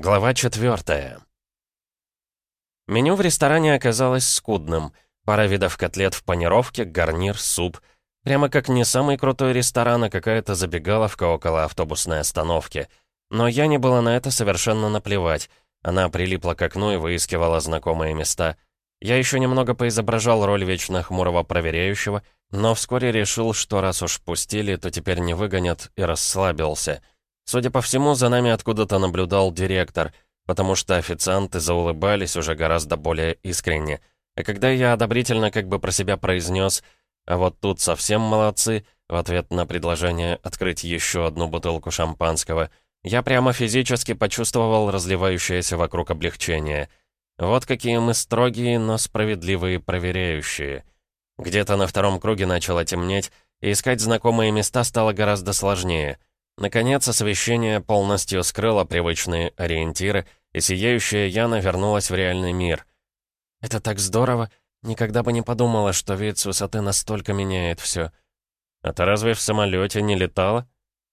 Глава четвертая. Меню в ресторане оказалось скудным. Пара видов котлет в панировке, гарнир, суп. Прямо как не самый крутой ресторан, а какая-то забегаловка около автобусной остановки. Но я не было на это совершенно наплевать. Она прилипла к окну и выискивала знакомые места. Я еще немного поизображал роль вечно хмурого проверяющего, но вскоре решил, что раз уж пустили, то теперь не выгонят, и расслабился — Судя по всему, за нами откуда-то наблюдал директор, потому что официанты заулыбались уже гораздо более искренне. А когда я одобрительно как бы про себя произнес «А вот тут совсем молодцы», в ответ на предложение открыть еще одну бутылку шампанского, я прямо физически почувствовал разливающееся вокруг облегчение. Вот какие мы строгие, но справедливые проверяющие. Где-то на втором круге начало темнеть, и искать знакомые места стало гораздо сложнее — Наконец, освещение полностью скрыло привычные ориентиры, и сияющая Яна вернулась в реальный мир. «Это так здорово! Никогда бы не подумала, что вид с высоты настолько меняет все. «А ты разве в самолете не летала?»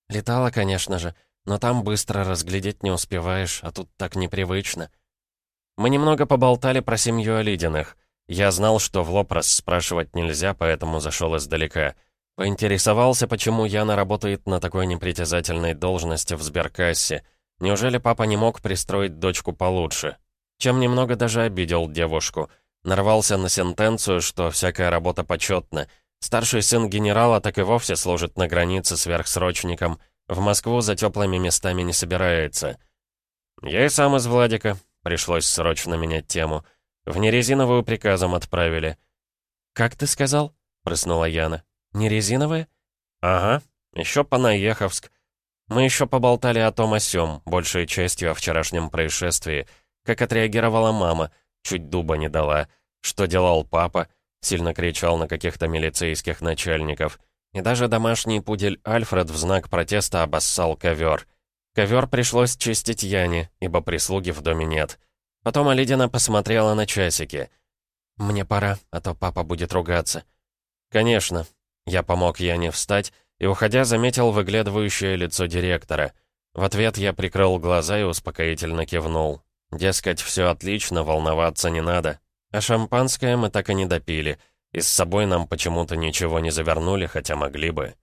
«Летала, конечно же, но там быстро разглядеть не успеваешь, а тут так непривычно». Мы немного поболтали про семью Олидиных. Я знал, что в лоб расспрашивать нельзя, поэтому зашел издалека. Поинтересовался, почему Яна работает на такой непритязательной должности в сберкассе. Неужели папа не мог пристроить дочку получше? Чем немного даже обидел девушку. Нарвался на сентенцию, что всякая работа почетна. Старший сын генерала так и вовсе служит на границе сверхсрочником. В Москву за теплыми местами не собирается. Я и сам из Владика. Пришлось срочно менять тему. В нерезиновую приказом отправили. «Как ты сказал?» — прыснула Яна. «Не резиновые?» «Ага, еще Панаеховск. Мы еще поболтали о том о сём, большей частью о вчерашнем происшествии. Как отреагировала мама, чуть дуба не дала. Что делал папа, сильно кричал на каких-то милицейских начальников. И даже домашний пудель Альфред в знак протеста обоссал ковер. Ковер пришлось чистить Яне, ибо прислуги в доме нет. Потом Алидина посмотрела на часики. «Мне пора, а то папа будет ругаться». «Конечно, я помог Яне встать и, уходя, заметил выглядывающее лицо директора. В ответ я прикрыл глаза и успокоительно кивнул. Дескать, все отлично, волноваться не надо. А шампанское мы так и не допили, и с собой нам почему-то ничего не завернули, хотя могли бы.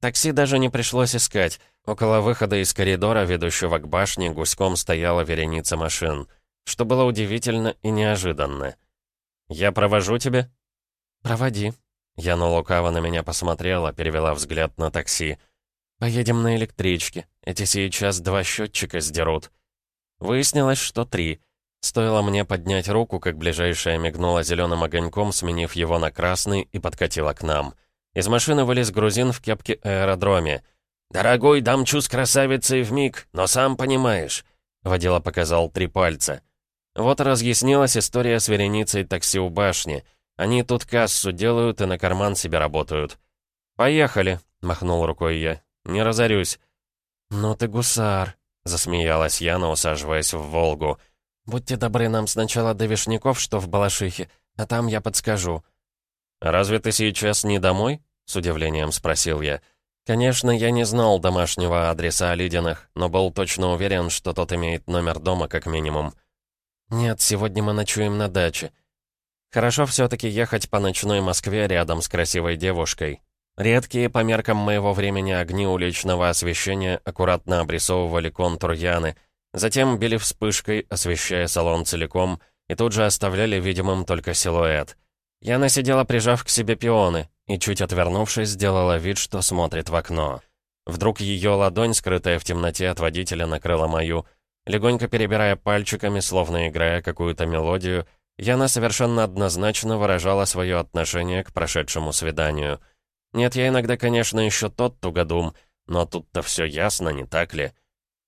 Такси даже не пришлось искать. Около выхода из коридора, ведущего к башне, гуськом стояла вереница машин, что было удивительно и неожиданно. «Я провожу тебя?» «Проводи», Яна лукаво на меня посмотрела, перевела взгляд на такси. «Поедем на электричке. Эти сейчас два счетчика сдерут». Выяснилось, что три. Стоило мне поднять руку, как ближайшая мигнула зеленым огоньком, сменив его на красный, и подкатила к нам. Из машины вылез грузин в кепке аэродроме. «Дорогой, дамчу с красавицей в миг, но сам понимаешь». Водила показал три пальца. Вот разъяснилась история с вереницей такси у башни — они тут кассу делают и на карман себе работают. «Поехали», — махнул рукой я. «Не разорюсь». «Ну ты гусар», — засмеялась Яна, усаживаясь в «Волгу». «Будьте добры нам сначала до Вишняков, что в Балашихе, а там я подскажу». «Разве ты сейчас не домой?» — с удивлением спросил я. Конечно, я не знал домашнего адреса Олидиных, но был точно уверен, что тот имеет номер дома как минимум. «Нет, сегодня мы ночуем на даче. Хорошо все-таки ехать по ночной Москве рядом с красивой девушкой. Редкие по меркам моего времени огни уличного освещения аккуратно обрисовывали контур Яны, затем били вспышкой, освещая салон целиком, и тут же оставляли видимым только силуэт. Яна сидела, прижав к себе пионы, и, чуть отвернувшись, сделала вид, что смотрит в окно. Вдруг ее ладонь, скрытая в темноте от водителя, накрыла мою. Легонько перебирая пальчиками, словно играя какую-то мелодию, Яна совершенно однозначно выражала свое отношение к прошедшему свиданию. Нет, я иногда, конечно, еще тот тугодум, но тут-то все ясно, не так ли?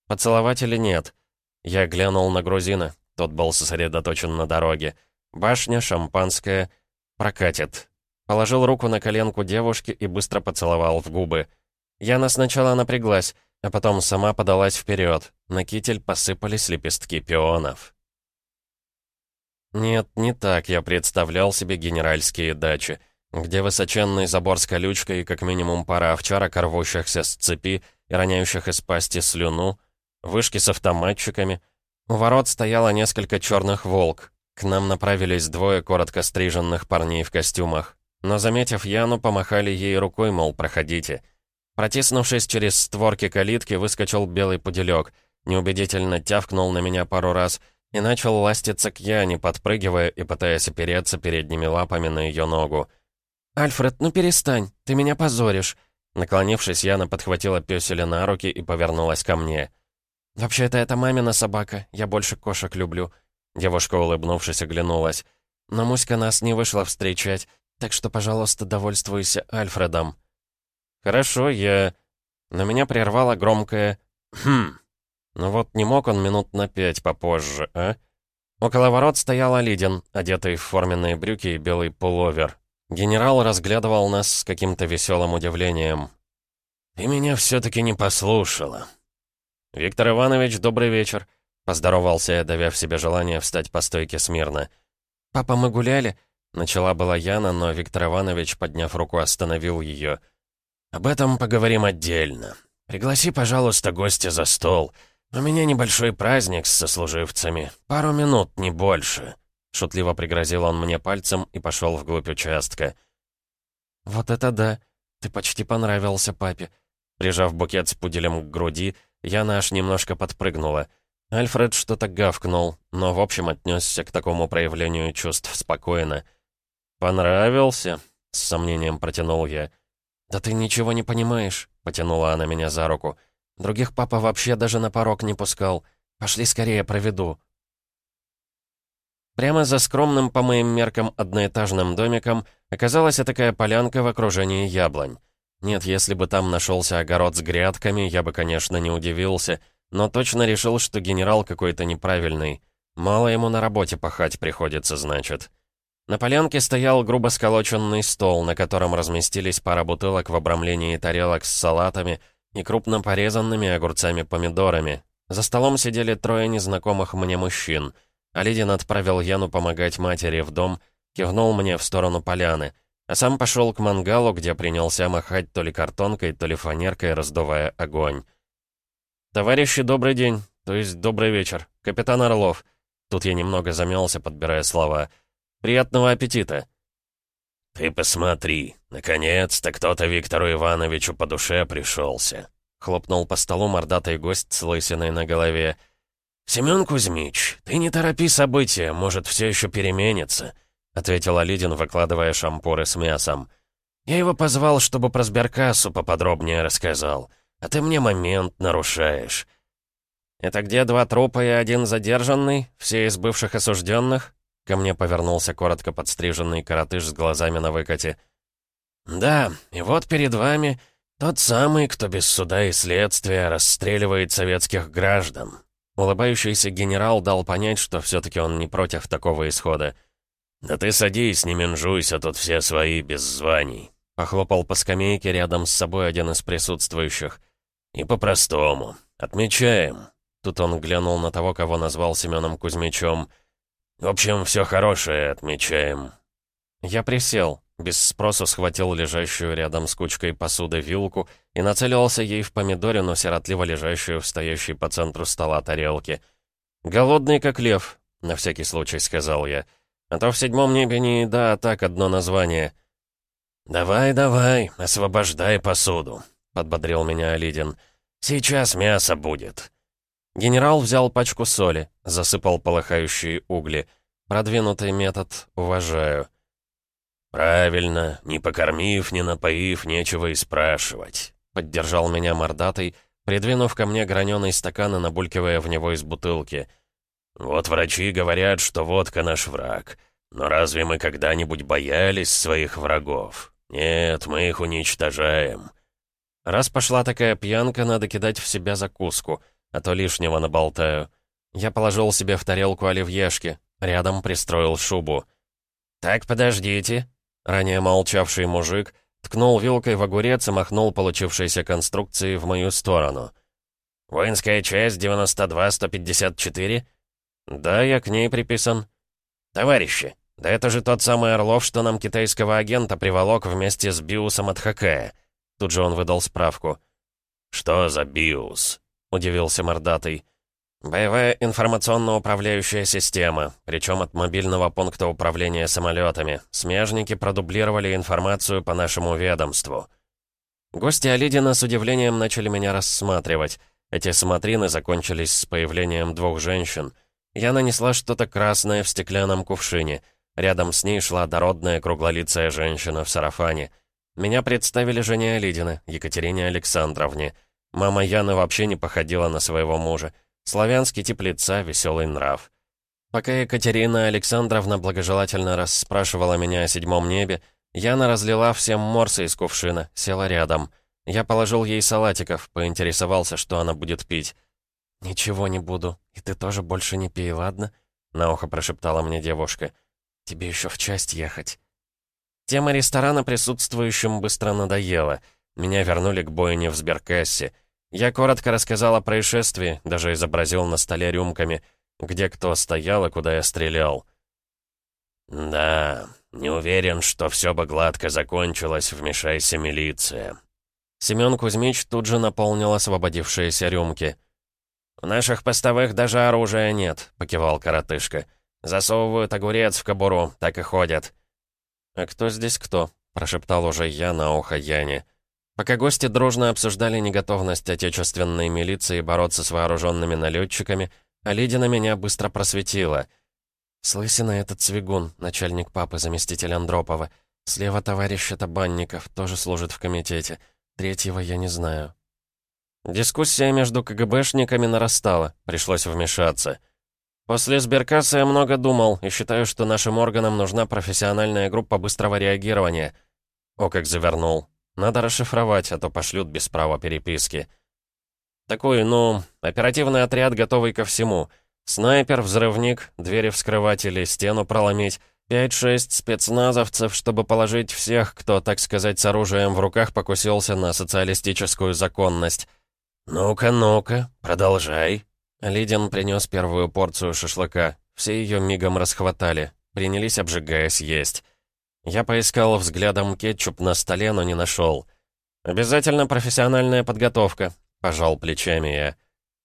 Поцеловать или нет? Я глянул на грузина, тот был сосредоточен на дороге. Башня, шампанское. Прокатит. Положил руку на коленку девушки и быстро поцеловал в губы. Яна сначала напряглась, а потом сама подалась вперед. На китель посыпались лепестки пионов. Нет, не так я представлял себе генеральские дачи, где высоченный забор с колючкой и как минимум пара овчарок, рвущихся с цепи и роняющих из пасти слюну. вышки с автоматчиками. У ворот стояло несколько черных волк. К нам направились двое коротко стриженных парней в костюмах. Но, заметив Яну, помахали ей рукой, мол, проходите. Протиснувшись через створки калитки, выскочил белый пуделек, неубедительно тявкнул на меня пару раз и начал ластиться к Яне, подпрыгивая и пытаясь опереться передними лапами на ее ногу. «Альфред, ну перестань, ты меня позоришь!» Наклонившись, Яна подхватила пёселя на руки и повернулась ко мне. «Вообще-то это мамина собака, я больше кошек люблю». Девушка, улыбнувшись, оглянулась. «Но Муська нас не вышла встречать, так что, пожалуйста, довольствуйся Альфредом». «Хорошо, я...» Но меня прервало громкое «Хм». Ну вот не мог он минут на пять попозже, а? Около ворот стоял Алидин, одетый в форменные брюки и белый пуловер. Генерал разглядывал нас с каким-то веселым удивлением. «Ты меня все-таки не послушала». «Виктор Иванович, добрый вечер», — поздоровался я, давя в себе желание встать по стойке смирно. «Папа, мы гуляли?» — начала была Яна, но Виктор Иванович, подняв руку, остановил ее. «Об этом поговорим отдельно. Пригласи, пожалуйста, гостя за стол. У меня небольшой праздник с сослуживцами. Пару минут, не больше». Шутливо пригрозил он мне пальцем и пошел вглубь участка. «Вот это да! Ты почти понравился папе!» Прижав букет с пуделем к груди, Яна аж немножко подпрыгнула. Альфред что-то гавкнул, но в общем отнесся к такому проявлению чувств спокойно. «Понравился?» — с сомнением протянул я. «Да ты ничего не понимаешь», — потянула она меня за руку. «Других папа вообще даже на порог не пускал. Пошли скорее, проведу». Прямо за скромным, по моим меркам, одноэтажным домиком оказалась такая полянка в окружении яблонь. Нет, если бы там нашелся огород с грядками, я бы, конечно, не удивился, но точно решил, что генерал какой-то неправильный. Мало ему на работе пахать приходится, значит. На полянке стоял грубо сколоченный стол, на котором разместились пара бутылок в обрамлении тарелок с салатами и крупно порезанными огурцами-помидорами. За столом сидели трое незнакомых мне мужчин. Алидин отправил Яну помогать матери в дом, кивнул мне в сторону поляны, а сам пошел к мангалу, где принялся махать то ли картонкой, то ли фанеркой, раздувая огонь. «Товарищи, добрый день, то есть добрый вечер. Капитан Орлов». Тут я немного замялся, подбирая слова — Приятного аппетита!» «Ты посмотри, наконец-то кто-то Виктору Ивановичу по душе пришелся!» Хлопнул по столу мордатый гость с лысиной на голове. «Семен Кузьмич, ты не торопи события, может, все еще переменится», — ответил Алидин, выкладывая шампуры с мясом. «Я его позвал, чтобы про сберкассу поподробнее рассказал, а ты мне момент нарушаешь». «Это где два трупа и один задержанный? Все из бывших осужденных?» Ко мне повернулся коротко подстриженный коротыш с глазами на выкате. «Да, и вот перед вами тот самый, кто без суда и следствия расстреливает советских граждан». Улыбающийся генерал дал понять, что все-таки он не против такого исхода. «Да ты садись, не менжуйся, тут все свои, без званий», — похлопал по скамейке рядом с собой один из присутствующих. «И по-простому. Отмечаем». Тут он глянул на того, кого назвал Семеном Кузьмичем — в общем, все хорошее отмечаем». Я присел, без спросу схватил лежащую рядом с кучкой посуды вилку и нацелился ей в помидорину, сиротливо лежащую в стоящей по центру стола тарелке. «Голодный, как лев», — на всякий случай сказал я. «А то в седьмом небе не еда, а так одно название». «Давай, давай, освобождай посуду», — подбодрил меня Алидин. «Сейчас мясо будет». Генерал взял пачку соли, засыпал полыхающие угли. Продвинутый метод, уважаю. «Правильно, не покормив, не напоив, нечего и спрашивать», — поддержал меня мордатый, придвинув ко мне граненый стакан и набулькивая в него из бутылки. «Вот врачи говорят, что водка наш враг. Но разве мы когда-нибудь боялись своих врагов? Нет, мы их уничтожаем». Раз пошла такая пьянка, надо кидать в себя закуску — а то лишнего наболтаю. Я положил себе в тарелку оливьешки, рядом пристроил шубу. «Так, подождите». Ранее молчавший мужик ткнул вилкой в огурец и махнул получившейся конструкции в мою сторону. «Воинская часть 92-154?» «Да, я к ней приписан». «Товарищи, да это же тот самый Орлов, что нам китайского агента приволок вместе с Биусом от Хакая». Тут же он выдал справку. «Что за Биус?» — удивился Мордатый. «Боевая информационно-управляющая система, причем от мобильного пункта управления самолетами. Смежники продублировали информацию по нашему ведомству». Гости Алидина с удивлением начали меня рассматривать. Эти смотрины закончились с появлением двух женщин. Я нанесла что-то красное в стеклянном кувшине. Рядом с ней шла дородная круглолицая женщина в сарафане. Меня представили жене Алидина, Екатерине Александровне. Мама Яны вообще не походила на своего мужа. Славянский тип лица, веселый нрав. Пока Екатерина Александровна благожелательно расспрашивала меня о седьмом небе, Яна разлила всем морсы из кувшина, села рядом. Я положил ей салатиков, поинтересовался, что она будет пить. «Ничего не буду, и ты тоже больше не пей, ладно?» — на ухо прошептала мне девушка. «Тебе еще в часть ехать». Тема ресторана присутствующим быстро надоела. Меня вернули к бойне в сберкассе. Я коротко рассказал о происшествии, даже изобразил на столе рюмками, где кто стоял и куда я стрелял. «Да, не уверен, что все бы гладко закончилось, вмешайся милиция». Семен Кузьмич тут же наполнил освободившиеся рюмки. «У наших постовых даже оружия нет», — покивал коротышка. «Засовывают огурец в кобуру, так и ходят». «А кто здесь кто?» — прошептал уже я на ухо Яне. Пока гости дружно обсуждали неготовность отечественной милиции бороться с вооруженными налетчиками, Алидина меня быстро просветила. «Слысина — это Цвигун, начальник папы, заместитель Андропова. Слева товарищ — это Банников, тоже служит в комитете. Третьего я не знаю». Дискуссия между КГБшниками нарастала, пришлось вмешаться. После сберкассы я много думал и считаю, что нашим органам нужна профессиональная группа быстрого реагирования. О, как завернул. Надо расшифровать, а то пошлют без права переписки. Такой, ну, оперативный отряд, готовый ко всему. Снайпер, взрывник, двери вскрывать или стену проломить. Пять-шесть спецназовцев, чтобы положить всех, кто, так сказать, с оружием в руках покусился на социалистическую законность. «Ну-ка, ну-ка, продолжай». Лидин принес первую порцию шашлыка. Все ее мигом расхватали. Принялись, обжигаясь, есть. Я поискал взглядом кетчуп на столе, но не нашел. «Обязательно профессиональная подготовка», — пожал плечами я.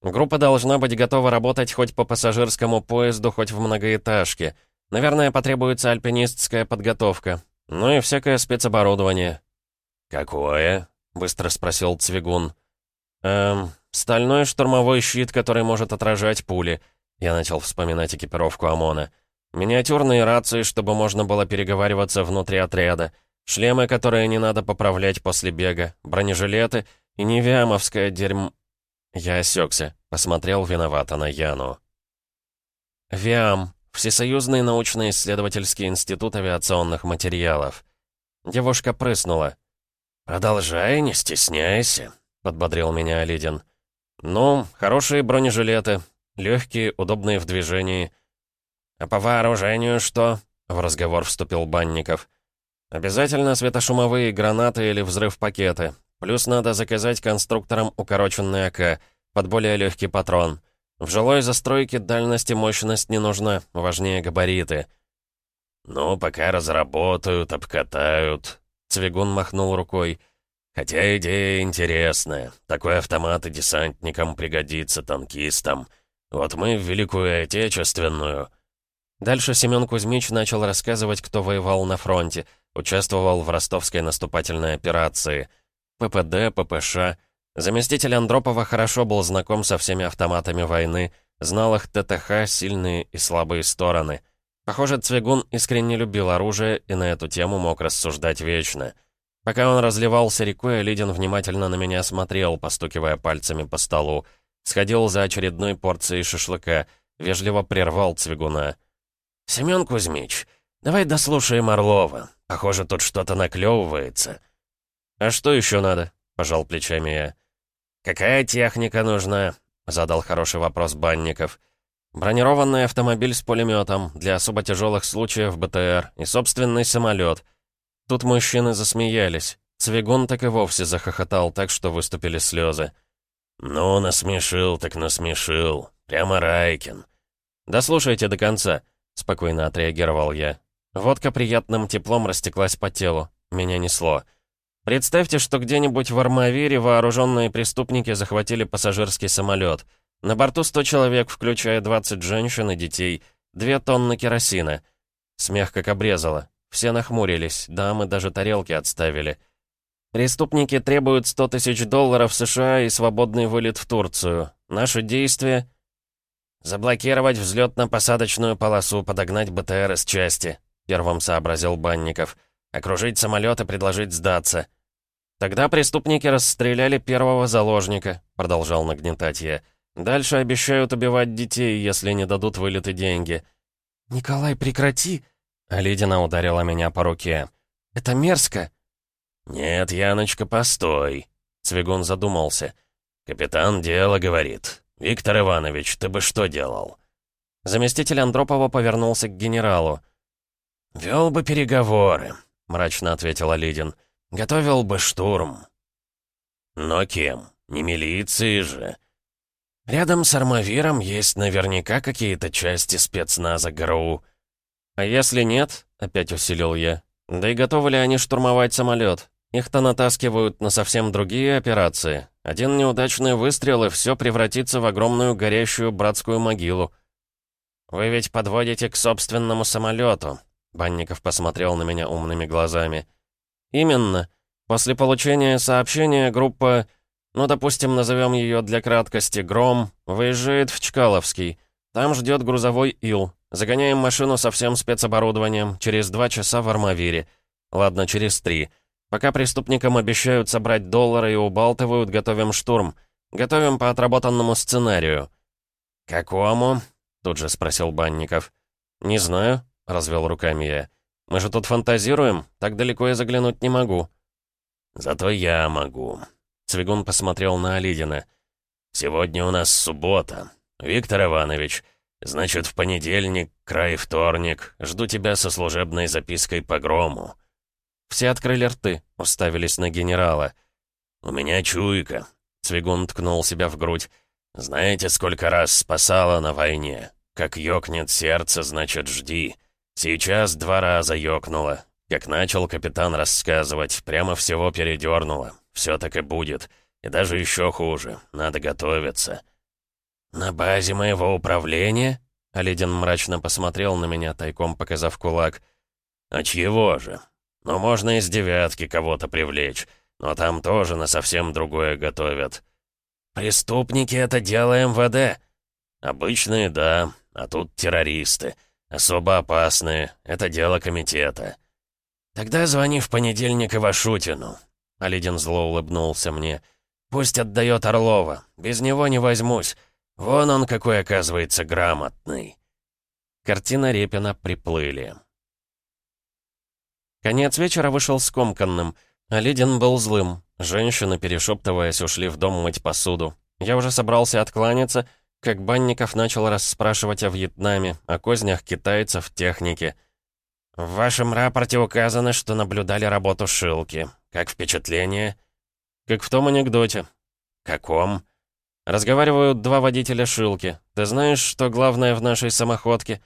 «Группа должна быть готова работать хоть по пассажирскому поезду, хоть в многоэтажке. Наверное, потребуется альпинистская подготовка. Ну и всякое спецоборудование». «Какое?» — быстро спросил Цвигун. «Эм, стальной штурмовой щит, который может отражать пули». Я начал вспоминать экипировку ОМОНа. Миниатюрные рации, чтобы можно было переговариваться внутри отряда. Шлемы, которые не надо поправлять после бега. Бронежилеты и невиамовское дерьм... Я осекся, посмотрел виновато на Яну. ВИАМ. Всесоюзный научно-исследовательский институт авиационных материалов. Девушка прыснула. «Продолжай, не стесняйся», — подбодрил меня Алидин. «Ну, хорошие бронежилеты, легкие, удобные в движении». «А по вооружению что?» — в разговор вступил Банников. «Обязательно светошумовые гранаты или взрыв-пакеты. Плюс надо заказать конструкторам укороченный АК, под более легкий патрон. В жилой застройке дальность и мощность не нужна, важнее габариты». «Ну, пока разработают, обкатают», — Цвигун махнул рукой. «Хотя идея интересная. Такой автомат и десантникам пригодится, танкистам. Вот мы в Великую Отечественную...» Дальше Семен Кузьмич начал рассказывать, кто воевал на фронте, участвовал в ростовской наступательной операции. ППД, ППШ. Заместитель Андропова хорошо был знаком со всеми автоматами войны, знал их ТТХ, сильные и слабые стороны. Похоже, Цвигун искренне любил оружие и на эту тему мог рассуждать вечно. Пока он разливался рекой, Лидин внимательно на меня смотрел, постукивая пальцами по столу. Сходил за очередной порцией шашлыка, вежливо прервал Цвигуна. «Семён Кузьмич, давай дослушаем Орлова. Похоже, тут что-то наклевывается». «А что еще надо?» — пожал плечами я. «Какая техника нужна?» — задал хороший вопрос Банников. «Бронированный автомобиль с пулеметом для особо тяжелых случаев БТР и собственный самолет». Тут мужчины засмеялись. Цвигун так и вовсе захохотал так, что выступили слезы. «Ну, насмешил так насмешил. Прямо Райкин». «Дослушайте до конца». — спокойно отреагировал я. Водка приятным теплом растеклась по телу. Меня несло. Представьте, что где-нибудь в Армавире вооруженные преступники захватили пассажирский самолет. На борту 100 человек, включая 20 женщин и детей, 2 тонны керосина. Смех как обрезало. Все нахмурились, дамы даже тарелки отставили. Преступники требуют 100 тысяч долларов США и свободный вылет в Турцию. Наши действия... «Заблокировать взлетно-посадочную полосу, подогнать БТР из части», — первым сообразил Банников. «Окружить самолет и предложить сдаться». «Тогда преступники расстреляли первого заложника», — продолжал нагнетать я. «Дальше обещают убивать детей, если не дадут вылеты деньги». «Николай, прекрати!» — Алидина ударила меня по руке. «Это мерзко!» «Нет, Яночка, постой!» Цвигун задумался. «Капитан дело говорит. Виктор Иванович, ты бы что делал?» Заместитель Андропова повернулся к генералу. «Вел бы переговоры», — мрачно ответил Лидин. «Готовил бы штурм». «Но кем? Не милиции же». «Рядом с Армавиром есть наверняка какие-то части спецназа ГРУ». «А если нет?» — опять усилил я. «Да и готовы ли они штурмовать самолет? Их-то натаскивают на совсем другие операции. Один неудачный выстрел, и все превратится в огромную горящую братскую могилу. «Вы ведь подводите к собственному самолету», — Банников посмотрел на меня умными глазами. «Именно. После получения сообщения группа, ну, допустим, назовем ее для краткости «Гром», выезжает в Чкаловский. Там ждет грузовой Ил. Загоняем машину со всем спецоборудованием. Через два часа в Армавире. Ладно, через три. Пока преступникам обещают собрать доллары и убалтывают, готовим штурм. Готовим по отработанному сценарию». «Какому?» — тут же спросил Банников. «Не знаю», — развел руками я. «Мы же тут фантазируем, так далеко я заглянуть не могу». «Зато я могу», — Цвигун посмотрел на Алидина. «Сегодня у нас суббота. Виктор Иванович, значит, в понедельник, край вторник, жду тебя со служебной запиской по грому». Все открыли рты, уставились на генерала. «У меня чуйка», — Цвигун ткнул себя в грудь. «Знаете, сколько раз спасала на войне? Как ёкнет сердце, значит, жди. Сейчас два раза ёкнуло. Как начал капитан рассказывать, прямо всего передёрнуло. Все так и будет. И даже еще хуже. Надо готовиться». «На базе моего управления?» Алидин мрачно посмотрел на меня, тайком показав кулак. «А чьего же? Но можно из девятки кого-то привлечь. Но там тоже на совсем другое готовят. Преступники — это дело МВД. Обычные, да, а тут террористы. Особо опасные — это дело комитета. Тогда звони в понедельник Ивашутину. Алидин зло улыбнулся мне. Пусть отдает Орлова. Без него не возьмусь. Вон он какой, оказывается, грамотный. Картина Репина приплыли. Конец вечера вышел скомканным. А Лидин был злым. Женщины, перешептываясь, ушли в дом мыть посуду. Я уже собрался откланяться, как Банников начал расспрашивать о Вьетнаме, о кознях китайцев, технике. «В вашем рапорте указано, что наблюдали работу Шилки. Как впечатление?» «Как в том анекдоте». «Каком?» «Разговаривают два водителя Шилки. Ты знаешь, что главное в нашей самоходке?»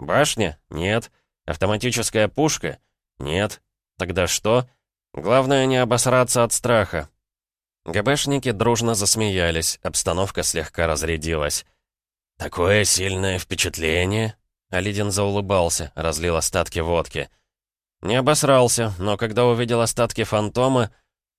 «Башня? Нет. Автоматическая пушка?» «Нет. Тогда что? Главное не обосраться от страха». ГБшники дружно засмеялись, обстановка слегка разрядилась. «Такое сильное впечатление?» Алидин заулыбался, разлил остатки водки. «Не обосрался, но когда увидел остатки фантома...»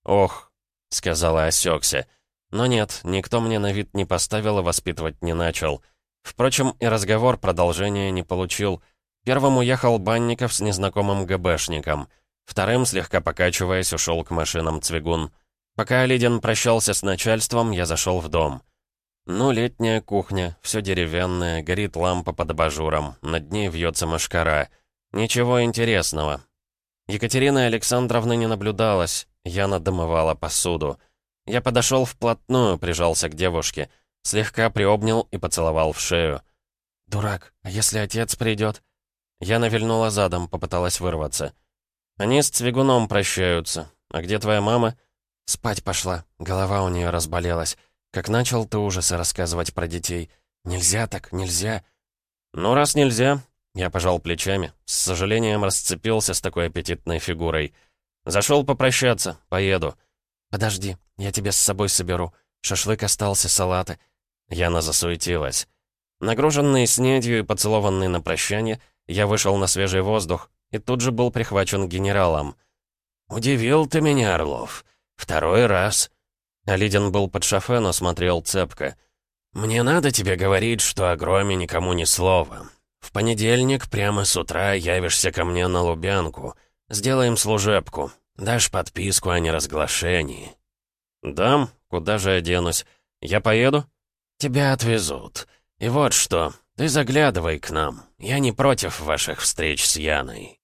«Ох», — сказала осекся. «Но нет, никто мне на вид не поставил и воспитывать не начал. Впрочем, и разговор продолжения не получил». Первым уехал Банников с незнакомым ГБшником. Вторым, слегка покачиваясь, ушел к машинам Цвигун. Пока Алидин прощался с начальством, я зашел в дом. Ну, летняя кухня, все деревянное, горит лампа под абажуром, над ней вьется мошкара. Ничего интересного. Екатерины Александровны не наблюдалось, Яна домывала посуду. Я подошел вплотную, прижался к девушке, слегка приобнял и поцеловал в шею. «Дурак, а если отец придет?» Я навильнула задом, попыталась вырваться. Они с Цвигуном прощаются. А где твоя мама? Спать пошла. Голова у нее разболелась. Как начал ты ужасы рассказывать про детей. Нельзя так, нельзя. Ну, раз нельзя, я пожал плечами. С сожалением расцепился с такой аппетитной фигурой. Зашел попрощаться, поеду». «Подожди, я тебе с собой соберу. Шашлык остался, салаты». Яна засуетилась. Нагруженный снедью и поцелованный на прощание, я вышел на свежий воздух и тут же был прихвачен генералом. «Удивил ты меня, Орлов. Второй раз». Алидин был под шофе, но смотрел цепко. «Мне надо тебе говорить, что о громе никому ни слова. В понедельник прямо с утра явишься ко мне на Лубянку. Сделаем служебку. Дашь подписку о неразглашении». «Дам. Куда же я денусь? Я поеду?» «Тебя отвезут. И вот что, ты заглядывай к нам. Я не против ваших встреч с Яной».